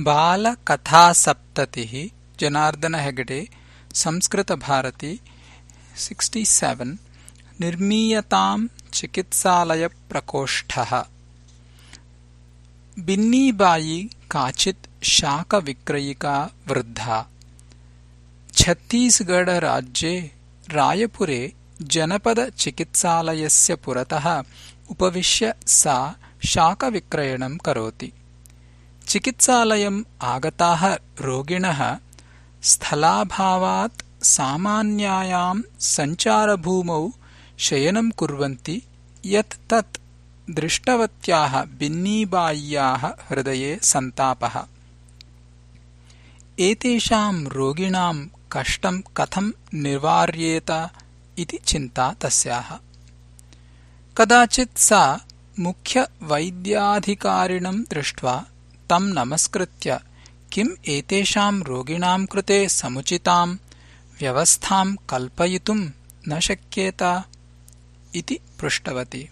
बालकथासप्ततिः Janardhan Hegde Samskritabharati sixty seven निर्मीयताम् चिकित्सालयप्रकोष्ठः। बिन्नीबायी काचित् शाकविक्रयिका वृद्धा। छत्तीसगढराज्ये रायपुरे जनपदचिकित्सालयस्य पुरतः उपविश्य सा शाकविक्रयणं करोति चिकित्सालयम् आगताः रोगिणः स्थलाभावात् सामान्यायाम् सञ्चारभूमौ शयनं कुर्वन्ति यत् तत् दृष्टवत्याः बिन्नीबाय्याः हृदये सन्तापः। एतेषाम् रोगिणाम् कष्टं कथं निवार्येत इति चिन्ता तस्याः। कदाचित् सा मुख्यवैद्याधिकारिणं दृष्ट्वा तम् नमस्कृत्य। किम् एतेषाम् रोगिणाम् कृते समुचिताम् व्यवस्थाम् कल्पयितुम् न शक्येत? इति पृष्टवती।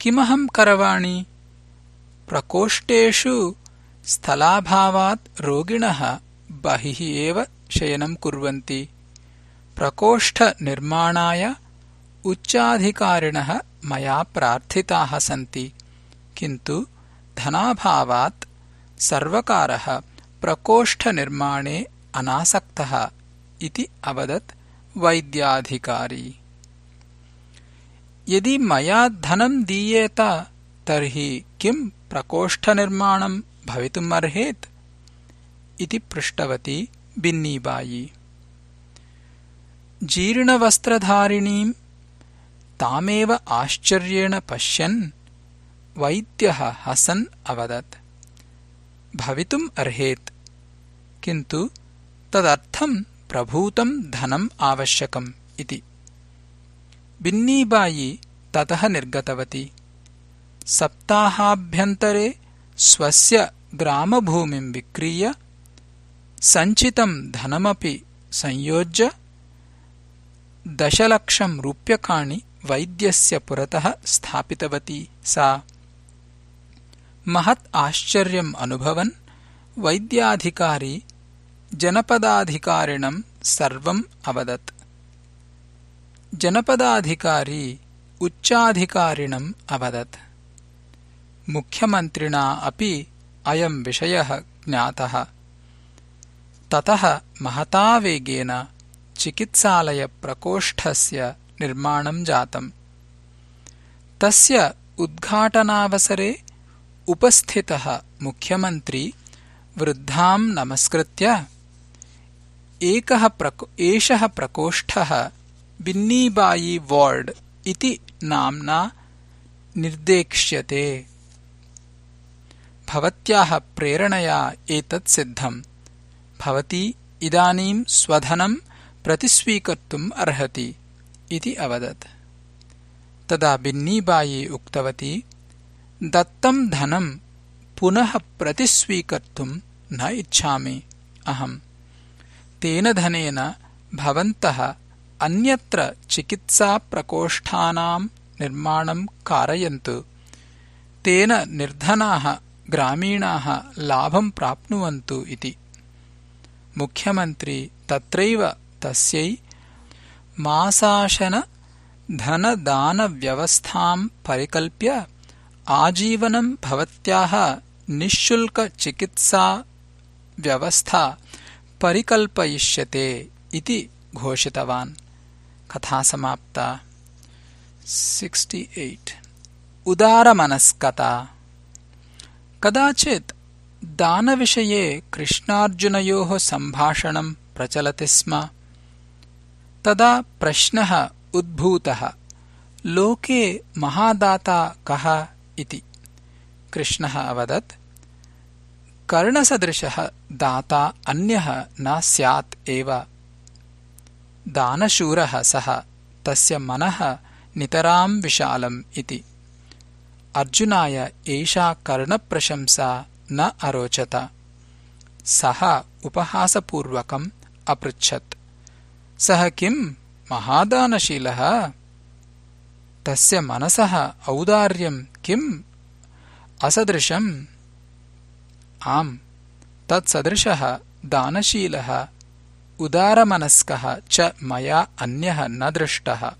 किमहम् करवाणि? प्रकोष्ठेषु स्थलाभावात् रोगिणः बहिः एव शयनम् कुर्वन्ति। प्रकोष्ठनिर्माणाय उच्चाधिकारिणः मया प्रार्थिताः सन्ति। किन्तु धनाभावात् सर्वकारः प्रकोष्ठनिर्माणे अनासक्तः इति अवदत् वैद्याधिकारी। यदि मया धनं दीयेत तर्हि किम् प्रकोष्ठनिर्माणम् भवितुमर्हेत् इति पृष्टवती बिन्नीबायी जीर्णवस्त्रधारिणीम् तामेव आश्चर्येण पश्यन् वैद्यः हसन् अवदत्। भवितुम् अर्हेत्। किन्तु तदर्थम् प्रभूतम् धनम् आवश्यकम् इति। बिन्नीबायी ततः निर्गतवती। सप्ताहाभ्यन्तरे स्वस्य ग्रामभूमिम् विक्रीय सञ्चितम् धनमपि संयोज्य दशलक्षम् रूप्यकाणि वैद्यस्य पुरतः स्थापितवती सा महत् आश्चर्यम् अनुभवन् वैद्याधिकारी जनपदाधिकारिणम् सर्वम् अवदत्। जनपदाधिकारी उच्चाधिकारिणम् अवदत्। मुख्यमन्त्रिणा अपि अयम् विषयः ज्ञातः। ततः महता वेगेन चिकित्सालयप्रकोष्ठस्य निर्माणम् जातम्। तस्य उद्घाटनावसरे उपस्थितः मुख्यमन्त्री वृद्धाम् नमस्कृत्य एषः प्रकोष्ठः बिन्नीबायी वार्ड् इति नाम्ना निर्देक्ष्यते। भवत्याः प्रेरणया एतत् सिद्धम्। भवती इदानीम् स्वधनम् प्रतिस्वीकर्तुम् अर्हति इति अवदत्। तदा बिन्नीबायी उक्तवती दत्तम् धनम् पुनः प्रतिस्वीकर्तुम् न इच्छामि। अहम्। तेन धनेन भवन्तः अन्यत्र चिकित्साप्रकोष्ठानाम् निर्माणम् कारयन्तु। तेन निर्धनाः ग्रामीणाः लाभम् प्राप्नुवन्तु इति। मुख्यमन्त्री तत्रैव तस्यै मासाशनधनदानव्यवस्थाम् परिकल्प्य आजीवनम् भवत्याः निःशुल्कचिकित्साव्यवस्था परिकल्पयिष्यते इति घोषितवान्। कथा समाप्ता। उदारमनस्कता। कदाचित् दानविषये कृष्णार्जुनयोः सम्भाषणम् प्रचलति स्म। तदा प्रश्नः उद्भूतः, लोके महादाता कः? इति। कृष्णः अवदत् कर्णसदृशः दाता अन्यः न स्यात् एव। दानशूरः सः तस्य मनः नितराम् विशालम् इति। अर्जुनाय एषा कर्णप्रशंसा न अरोचत। सः उपहासपूर्वकम् अपृच्छत्। सः किम्? महादानशीलः। तस्य मनसः औदार्यम् किम् असदृशम्। आम्। तत्सदृशः दानशीलः उदारमनस्कः च मया अन्यः न दृष्टः।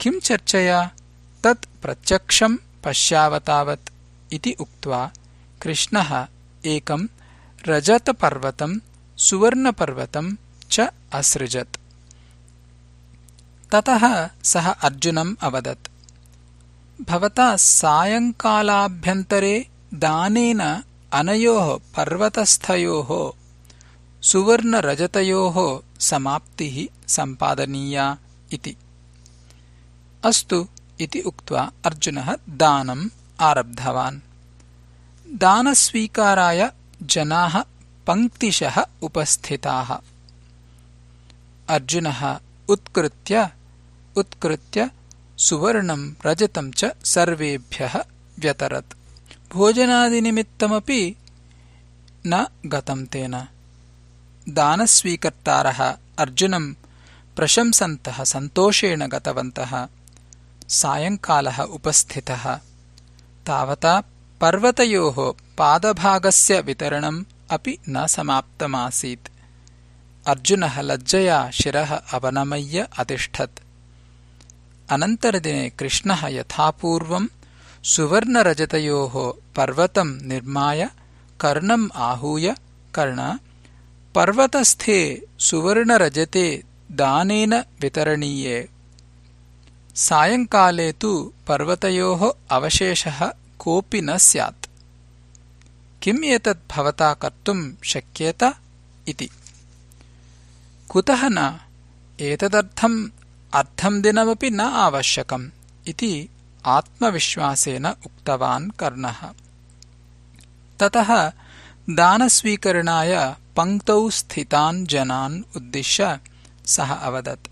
किम् चर्चया? तत् प्रत्यक्षम् पश्यावतावत् इति उक्त्वा कृष्णः एकम् रजतपर्वतम् सुवर्णपर्वतम् च असृजत्। ततः सः अर्जुनम् अवदत् भवता सायङ्कालाभ्यन्तरे दानेन अनयोः पर्वतस्थयोः सुवर्णरजतयोः समाप्तिः सम्पादनीया इति। अस्तु इति उक्त्वा अर्जुनः दानम् आरब्धवान्। दानस्वीकाराय जनाः पङ्क्तिशः उपस्थिताः। अर्जुनः उत्कृत्य उत्कृत्य सुवर्णम् रजतम् च सर्वेभ्यः व्यतरत्। भोजनादिनिमित्तमपि न गतम् तेन। दानस्वीकर्तारः अर्जुनम् प्रशंसन्तः सन्तोषेण गतवन्तः। सायङ्कालः उपस्थितः। तावता पर्वतयोः पादभागस्य वितरणम् अपि न समाप्तमासीत्। अर्जुनः लज्जया शिरः अवनमय्य अतिष्ठत् अनन्तरदिने कृष्णः यथापूर्वम् सुवर्णरजतयोः पर्वतम् निर्माय कर्णम् आहूय कर्ण पर्वतस्थे सुवर्णरजते दानेन वितरणीये। सायङ्काले तु पर्वतयोः अवशेषः कोऽपि न स्यात्। किम् एतत् भवता कर्तुम् शक्येत इति। कुतः न? एतदर्थम् अर्धम् दिनमपि न आवश्यकम् इति आत्मविश्वासेन उक्तवान् कर्णः। ततः दानस्वीकरणाय पङ्क्तौ स्थितान् जनान् उद्दिश्य सः अवदत्।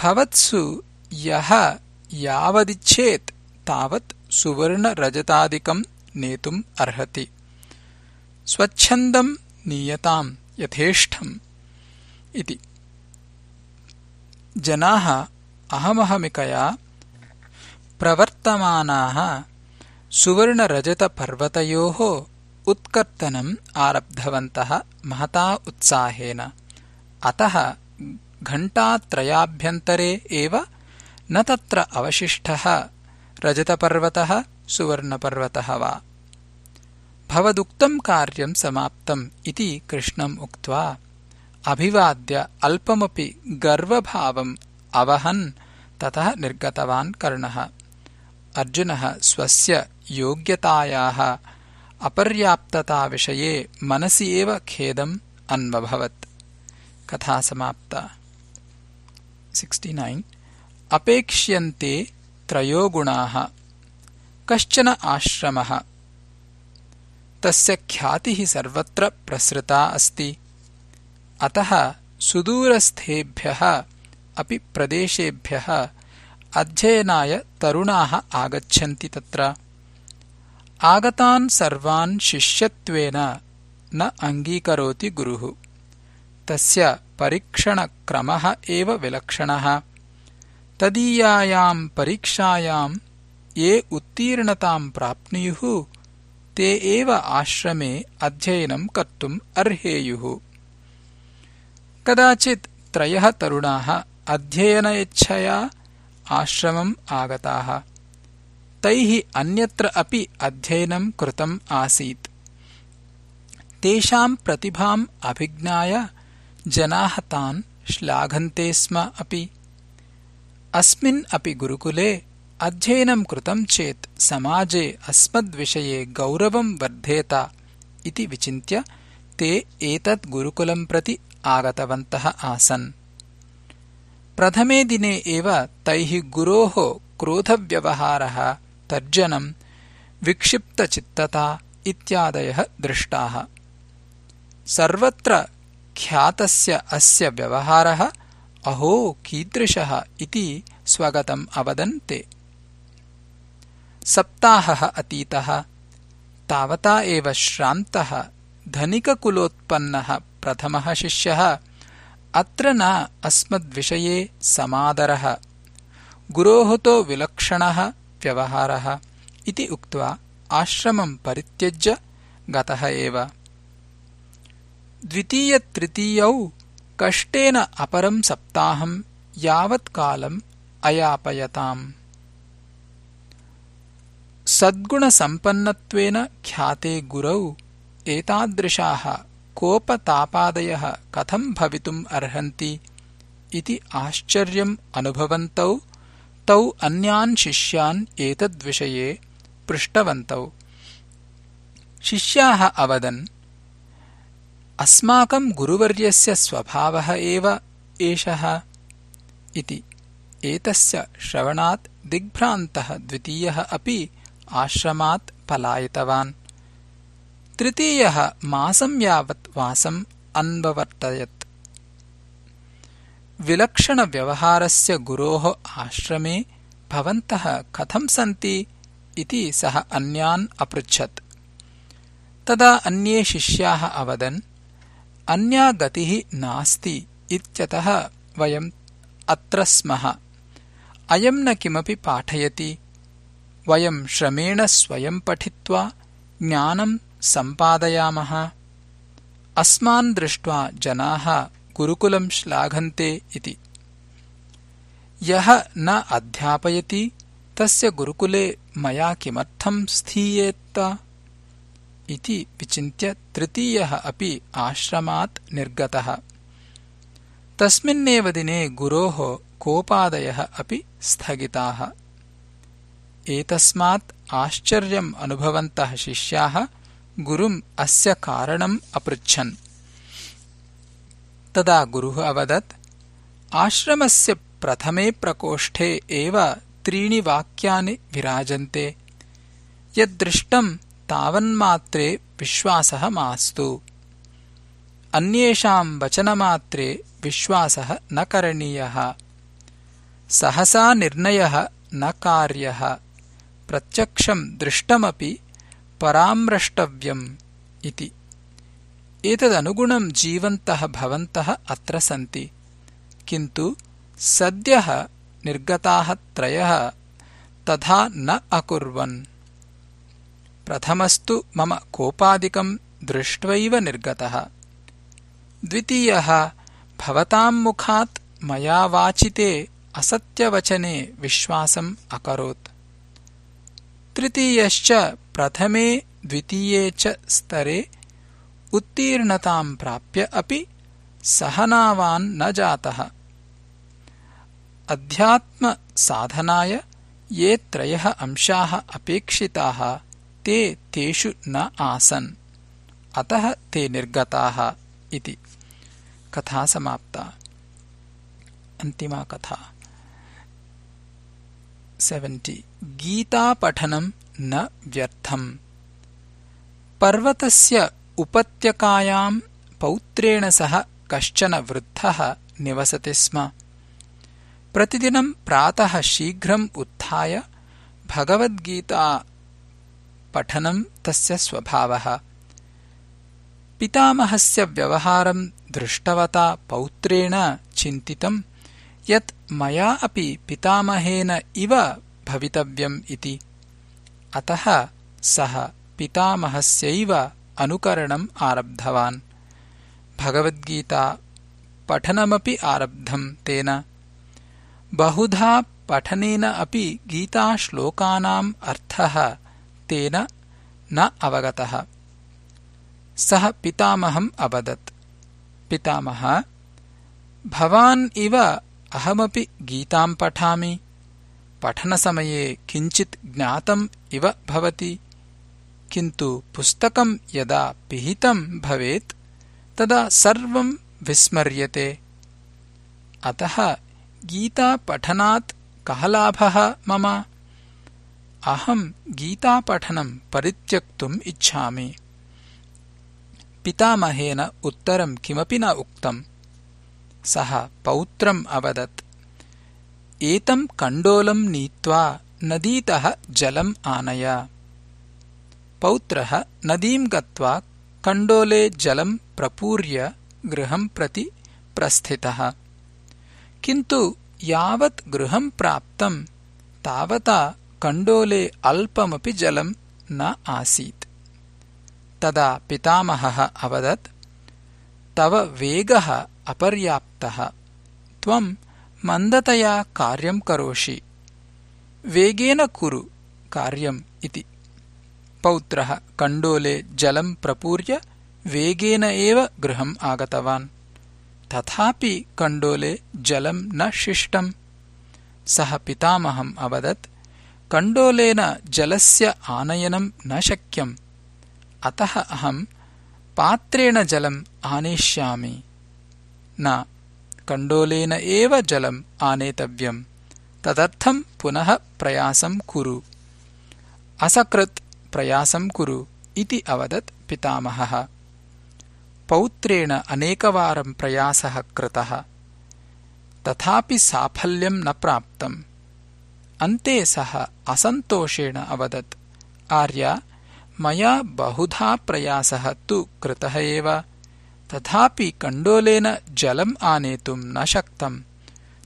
भवत्सु यः यावदिच्छेत् तावत् सुवर्णरजतादिकम् नेतुम् अर्हति। स्वच्छन्दम् नीयताम् यथेष्टम् इति जनाः अहमहमिकया प्रवर्तमानाः सुवर्णरजतपर्वतयोः उत्कर्तनम् आरब्धवन्तः महता उत्साहेन। अतः घण्टात्रयाभ्यन्तरे एव न तत्र अवशिष्टः रजतपर्वतः सुवर्णपर्वतः वा। भवदुक्तम् कार्यम् समाप्तम् इति कृष्णम् उक्त्वा अभिवाद्य अल्पमपि गर्वभावम् अवहन् ततः निर्गतवान् कर्णः। अर्जुनः स्वस्य योग्यतायाः अपर्याप्तताविषये मनसि एव खेदम् अन्वभवत्। अपेक्ष्यन्ते त्रयो गुणाः कश्चन आश्रमः। तस्य ख्यातिः सर्वत्र प्रसृता अस्ति अतः सुदूरस्थेभ्यः अपि प्रदेशेभ्यः अध्ययनाय तरुणाः आगच्छन्ति तत्र। आगतान् सर्वान् शिष्यत्वेन न अङ्गीकरोति गुरुः। तस्य परीक्षणक्रमः एव विलक्षणः। तदीयायाम् परीक्षायाम् ये उत्तीर्णताम् प्राप्नुयुः ते एव आश्रमे अध्ययनम् कर्तुम् अर्हेयुः कदाचित् त्रयः तरुणाः अध्ययनयच्छया आश्रमम् आगताः। तैः अन्यत्र अपि अध्ययनम् कृतम् आसीत्। तेषाम् प्रतिभाम् अभिज्ञाय जनाः तान् श्लाघन्ते स्म अपि। अस्मिन् अपि गुरुकुले अध्ययनम् कृतम् चेत् समाजे अस्मद्विषये गौरवम् वर्धेत इति विचिन्त्य ते एतत् गुरुकुलम् प्रति आगतवन्तः आसन्। प्रथमे दिने एव तैः गुरोः क्रोधव्यवहारः तर्जनम् विक्षिप्तचित्तता इत्यादयः दृष्टाः। सर्वत्र ख्यातस्य अस्य व्यवहारः अहो कीदृशः इति स्वगतम् अवदन् ते सप्ताहः अतीतः तावता एव श्रान्तः धनिककुलोत्पन्नः प्रथमः शिष्यः। अत्र न अस्मद्विषये समादरः। गुरोः तो विलक्षणः व्यवहारः इति उक्त्वा आश्रमम् परित्यज्य गतः एव। द्वितीयतृतीयौ कष्टेन अपरं सप्ताहं यावत्कालम् अयापयताम्। सद्गुणसम्पन्नत्वेन ख्याते गुरौ एतादृशाः कोपतापादयः कथं भवितुम् अर्हन्ति इति आश्चर्यम् अनुभवन्तौ तौ अन्यान् शिष्यान् एतद्विषये पृष्टवन्तौ। शिष्याः अवदन् अस्माकम् गुरुवर्यस्य स्वभावः एव एषः इति। एतस्य श्रवणात् दिग्भ्रान्तः द्वितीयः अपि आश्रमात् पलायितवान् तृतीयः मासं यावत् वासम् अन्ववर्तयत्। विलक्षणव्यवहारस्य गुरोः आश्रमे भवन्तः कथं सन्ति इति सः अन्यान् अपृच्छत्। तदा अन्ये शिष्याः अवदन् अन्या गतिः नास्ति इत्यतः वयम् अत्र स्मः। अयम् न किमपि पाठयति। वयम् श्रमेण स्वयम् पठित्वा ज्ञानम् सम्पादयामः। अस्मान् दृष्ट्वा जनाः गुरुकुलम् श्लाघन्ते इति। यः न अध्यापयति तस्य गुरुकुले मया किमर्थम् स्थीयेत् इति विचिन्त्य तृतीयः अपि आश्रमात् निर्गतः। तस्मिन्नेव दिने गुरोः कोपादयः अपि स्थगिताः। एतस्मात् आश्चर्यम् अनुभवन्तः शिष्याः गुरुम् अस्य कारणम् अपृच्छन्। तदा गुरुः अवदत् आश्रमस्य प्रथमे प्रकोष्ठे एव त्रीणि वाक्यानि विराजन्ते। यद्दृष्टम् तावन्मात्रे विश्वासः मास्तु। अन्येषाम् वचनमात्रे विश्वासः न करणीयः। सहसा निर्णयः न कार्यः। प्रत्यक्षम् दृष्टमपि पराम्रष्टव्यम् इति। एतदनुगुणम् जीवन्तः भवन्तः अत्र सन्ति। किन्तु सद्यः निर्गताः त्रयः तथा न अकुर्वन्। प्रथमस्तु मम कोपादिकम् दृष्ट्वैव निर्गतः। द्वितीयः भवताम् मुखात् मया वाचिते असत्यवचने विश्वासम् अकरोत् तृतीयश्च प्रथमे, द्वितीये च स्तरे उत्तीर्णताम् प्राप्य अपि सहनावान् न जातः। अध्यात्मसाधनाय ये त्रयः अंशाः अपेक्षिताः, ते तेषु न आसन्। अतः ते निर्गताः इति। कथा समाप्ता। अन्तिमा कथा। सेवेण्टि गीतापठनम् न व्यर्थम्। पर्वतस्य उपत्यकायाम् पौत्रेण सह कश्चन वृद्धः निवसति स्म। प्रतिदिनम् प्रातः शीघ्रम् उत्थाय भगवद्गीता पठनम् तस्य स्वभावः। पितामहस्य व्यवहारम् दृष्टवता पौत्रेण चिन्तितम् यत् मया अपि पितामहेन इव भवितव्यम् इति। अतः सः पितामहस्यैव अनुकरणम् आरब्धवान्। भगवद्गीता पठनमपि आरब्धम् तेन। बहुधा पठनेन अपि गीताश्लोकानाम् अर्थः तेन न अवगतः। सः पितामहम् अवदत्। पितामह भवान् इव अहमपि गीताम् पठामि। पठनसमये किञ्चित् ज्ञातम् इव भवति। किन्तु पुस्तकम् यदा पिहितम् भवेत् तदा सर्वम् विस्मर्यते। अतः गीतापठनात् कः लाभः मम? अहम् गीतापठनम् परित्यक्तुम् इच्छामि। पितामहेन उत्तरम् किमपि न उक्तम् सः पौत्रम् अवदत्। एतम् कण्डोलम् नीत्वा नदीतः जलम् आनय। पौत्रः नदीम् गत्वा कण्डोले जलम् प्रपूर्य गृहम् प्रति प्रस्थितः। किन्तु यावत् गृहम् प्राप्तम् तावता कण्डोले अल्पमपि जलम् न आसीत्। तदा पितामहः अवदत् तव वेगः अपर्याप्तः। त्वम् मन्दतया कार्यम् करोषि। वेगेन कुरु कार्यम् इति। पौत्रः कण्डोले जलम् प्रपूर्य वेगेन एव गृहम् आगतवान्। तथापि कण्डोले जलम् न शिष्टम्। सः पितामहम् अवदत् कण्डोलेन जलस्य आनयनम् न शक्यम्। अतः अहम् पात्रेण जलम् आनेष्यामि न. कण्डोलेन एव जलम् आनेतव्यम्. तदर्थम् पुनः प्रयासम् कुरु. असकृत् प्रयासम् कुरु इति अवदत् पितामहः. पौत्रेण अनेकवारम् प्रयासः कृतः. तथापि साफल्यम् न प्राप्तम्. अन्ते सः असन्तोषेण अवदत् आर्या मया बहुधा प्रयासः तु कृतः एव तथापि कण्डोलेन जलम् आनेतुम् न शक्तम्।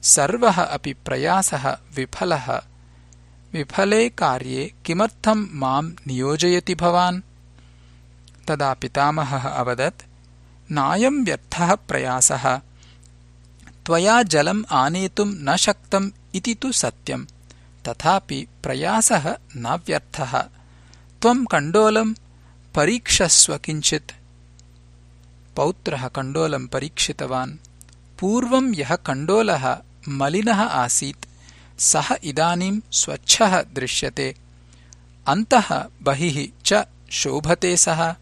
सर्वः अपि प्रयासः विफलः। विफले कार्ये किमर्थम् माम् नियोजयति भवान्? तदा पितामहः अवदत् नायम् व्यर्थः प्रयासः। त्वया जलम् आनेतुम् न शक्तम् इति तु सत्यम्। तथापि प्रयासः न व्यर्थः। त्वम् कण्डोलम् परीक्षस्व किञ्चित् पौत्रः कण्डोलम् परीक्षितवान्। पूर्वम् यः कण्डोलः मलिनः आसीत् सः इदानीम् स्वच्छः दृश्यते। अन्तः बहिः च शोभते सः।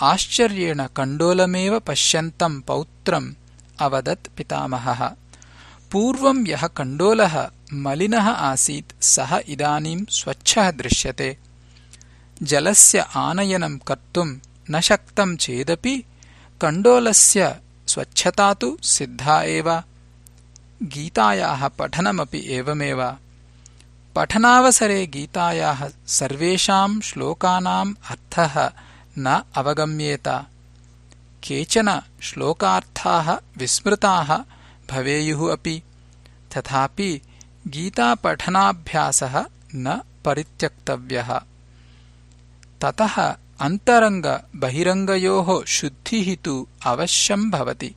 आश्चर्येण कण्डोलमेव पश्यन्तम् पौत्रम् अवदत् पितामहः। पूर्वम् यः कण्डोलः मलिनः आसीत् सः इदानीम् स्वच्छः दृश्यते। जलस्य आनयनम् कर्तुम् न शक्तम् चेदपि कण्डोलस्य स्वच्छता तु सिद्धा एव। गीतायाः पठनमपि एवमेव। पठनावसरे गीतायाः सर्वेषाम् श्लोकानाम् अर्थः न अवगम्येत। केचन श्लोकार्थाः विस्मृताः भवेयुः अपि। तथापि गीतापठनाभ्यासः न परित्यक्तव्यः। ततः ಅಂತರಂಗ ಬಹಿರಂಗಯೋ ಶುದ್ಧಿ ತು ಅವಶ್ಯಂ ಭವತಿ.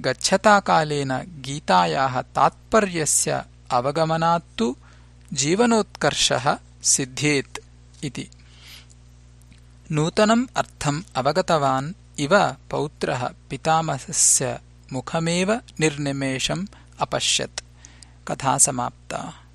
ಗಚ್ಚತಾಕಾಲೇನ ಗೀತಾಯಾಹ ತಾತ್ಪರ್ಯಸ್ಯ ಅವಗಮನಾತ್ತು ಜೀವನೋತ್ಕರ್ಷ ಸಿದ್ಧೇತ್ ಇತಿ. ನೂತನಂ ಅರ್ಥಂ ಅವಗತವಾನ್ ಇವ ಪೌತ್ರ ಪಿತಾಮಹಸ್ಯ ಮುಖಮೇವ ನಿರ್ನಿಮೇಷಂ ಅಪಶ್ಯತ್. ಕಥಾ ಸಮಾಪ್ತಾ.